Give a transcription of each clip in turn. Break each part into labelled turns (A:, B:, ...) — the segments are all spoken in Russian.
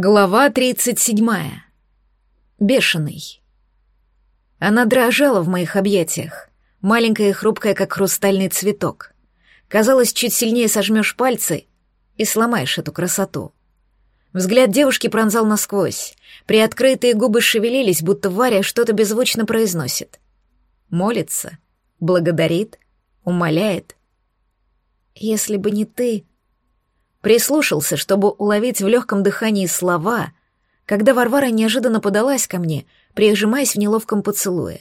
A: Глава тридцать седьмая. Бешеный. Она дрожала в моих объятиях, маленькая и хрупкая, как хрустальный цветок. Казалось, чуть сильнее сожмешь пальцы и сломаешь эту красоту. Взгляд девушки пронзал насквозь. Приоткрытые губы шевелились, будто Варя что-то беззвучно произносит. Молится, благодарит, умоляет. «Если бы не ты...» Прислушался, чтобы уловить в легком дыхании слова, когда Варвара неожиданно подалась ко мне, прижимаясь в неловком поцелуе.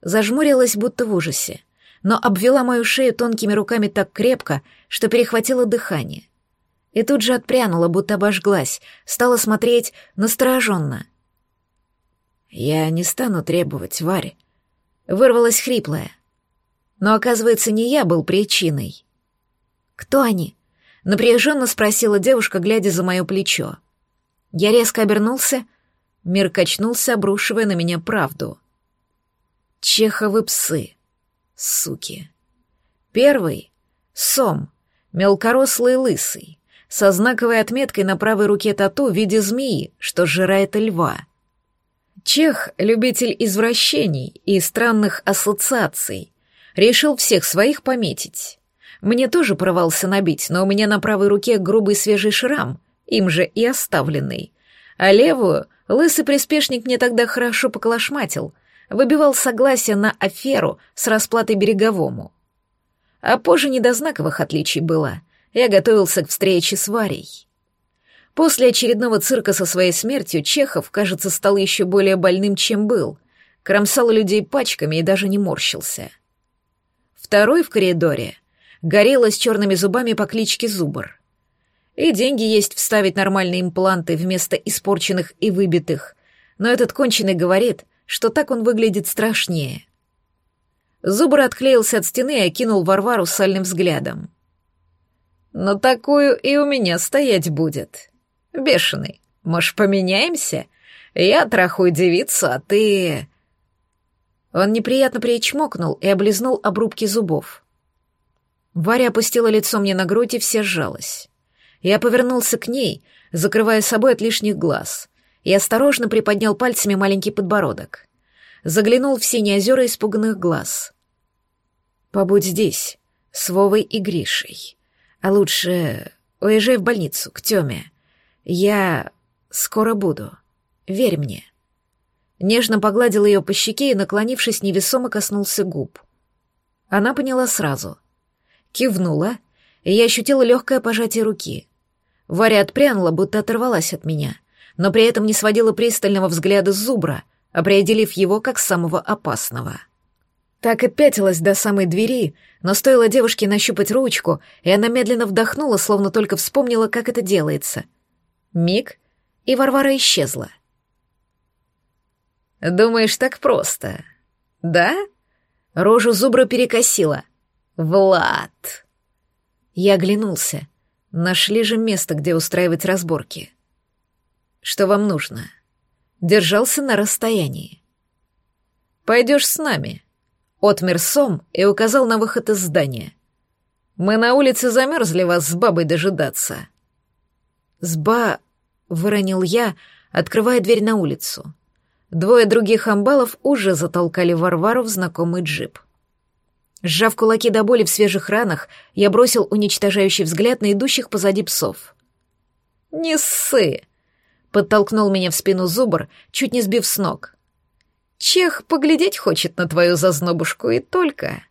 A: Зажмурилась, будто в ужасе, но обвела мою шею тонкими руками так крепко, что перехватило дыхание. И тут же отпрянула, будто обожглась, стала смотреть настороженно. «Я не стану требовать, Варя», — вырвалась хриплая. Но, оказывается, не я был причиной. «Кто они?» Напряженно спросила девушка, глядя за мое плечо. Я резко обернулся, мир качнулся, обрушивая на меня правду. Чеховы псы. Суки. Первый — Сом, мелкорослый лысый, со знаковой отметкой на правой руке тату в виде змеи, что сжирает льва. Чех — любитель извращений и странных ассоциаций. Решил всех своих пометить. Мне тоже порывался набить, но у меня на правой руке грубый свежий шрам, им же и оставленный. А левую лысый приспешник мне тогда хорошо поколошматил, выбивал согласие на аферу с расплатой береговому. А позже не до знаковых отличий было. Я готовился к встрече с Варей. После очередного цирка со своей смертью Чехов, кажется, стал еще более больным, чем был. Кромсал людей пачками и даже не морщился. Второй в коридоре — горела с черными зубами по кличке Зубр. И деньги есть вставить нормальные импланты вместо испорченных и выбитых, но этот конченый говорит, что так он выглядит страшнее. Зубр отклеился от стены и окинул Варвару сальным взглядом. «Но такую и у меня стоять будет. Бешеный, может, поменяемся? Я трахую девицу, а ты...» Он неприятно причмокнул и облизнул обрубки зубов. Варя опустила лицо мне на грудь и вся сжалась. Я повернулся к ней, закрывая собой от лишних глаз, и осторожно приподнял пальцами маленький подбородок. Заглянул в синие озера испуганных глаз. «Побудь здесь, с Вовой и Гришей. А лучше уезжай в больницу, к Тёме. Я скоро буду. Верь мне». Нежно погладил ее по щеке и, наклонившись, невесомо коснулся губ. Она поняла сразу — кивнула, и я ощутила легкое пожатие руки. Варя отпрянула, будто оторвалась от меня, но при этом не сводила пристального взгляда с зубра, определив его как самого опасного. Так и пятилась до самой двери, но стоило девушке нащупать ручку, и она медленно вдохнула, словно только вспомнила, как это делается. Миг, и Варвара исчезла. «Думаешь, так просто? Да?» Рожу зубра перекосила — «Влад!» Я оглянулся. Нашли же место, где устраивать разборки. «Что вам нужно?» Держался на расстоянии. «Пойдешь с нами», — отмер сом и указал на выход из здания. «Мы на улице замерзли вас с бабой дожидаться». «С ба...» — выронил я, открывая дверь на улицу. Двое других амбалов уже затолкали Варвару в знакомый джип. Сжав кулаки до боли в свежих ранах, я бросил уничтожающий взгляд на идущих позади псов. «Не ссы!» — подтолкнул меня в спину зубр, чуть не сбив с ног. «Чех поглядеть хочет на твою зазнобушку и только...»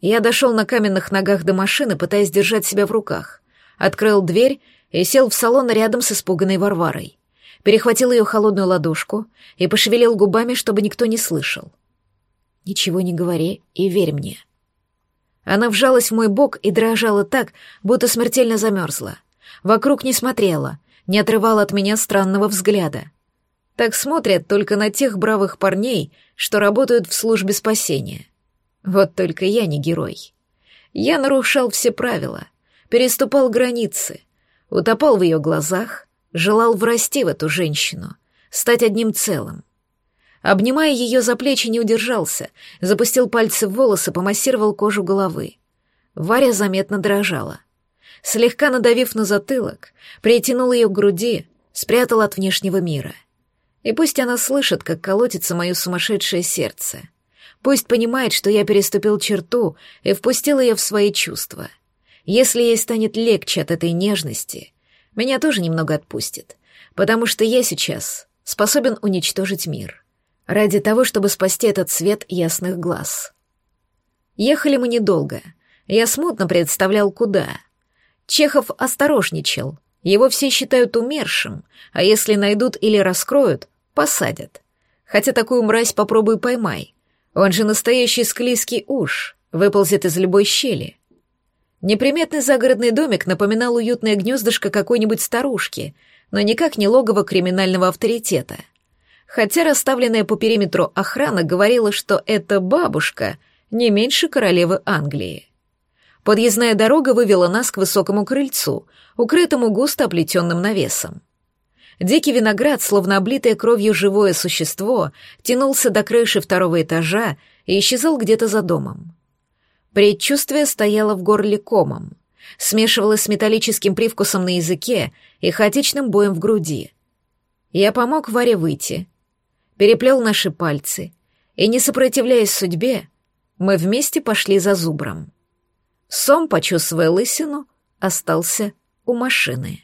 A: Я дошел на каменных ногах до машины, пытаясь держать себя в руках. Открыл дверь и сел в салон рядом с испуганной Варварой. Перехватил ее холодную ладошку и пошевелил губами, чтобы никто не слышал. Ничего не говори и верь мне. Она вжалась в мой бок и дрожала так, будто смертельно замерзла. Вокруг не смотрела, не отрывала от меня странного взгляда. Так смотрят только на тех бравых парней, что работают в службе спасения. Вот только я не герой. Я нарушал все правила, переступал границы, утопал в ее глазах, желал врасти в эту женщину, стать одним целым. Обнимая ее за плечи, не удержался, запустил пальцы в волосы, помассировал кожу головы. Варя заметно дрожала. слегка надавив на затылок, притянул ее к груди, спрятал от внешнего мира. И пусть она слышит, как колотится мое сумасшедшее сердце. Пусть понимает, что я переступил черту и впустил ее в свои чувства. Если ей станет легче от этой нежности, меня тоже немного отпустит, потому что я сейчас способен уничтожить мир. Ради того, чтобы спасти этот свет ясных глаз. Ехали мы недолго. Я смутно представлял, куда. Чехов осторожничал. Его все считают умершим, а если найдут или раскроют, посадят. Хотя такую мразь попробуй поймай. Он же настоящий склизкий уж, выползет из любой щели. Неприметный загородный домик напоминал уютное гнездышко какой-нибудь старушки, но никак не логово криминального авторитета. Хотя расставленная по периметру охрана говорила, что эта бабушка не меньше королевы Англии. Подъездная дорога вывела нас к высокому крыльцу, укрытому густо оплетенным навесом. Дикий виноград, словно облитое кровью живое существо, тянулся до крыши второго этажа и исчезал где-то за домом. Предчувствие стояло в горле комом, смешивалось с металлическим привкусом на языке и хаотичным боем в груди. Я помог Варе выйти, переплел наши пальцы, и, не сопротивляясь судьбе, мы вместе пошли за зубром. Сом, почесывая лысину, остался у машины.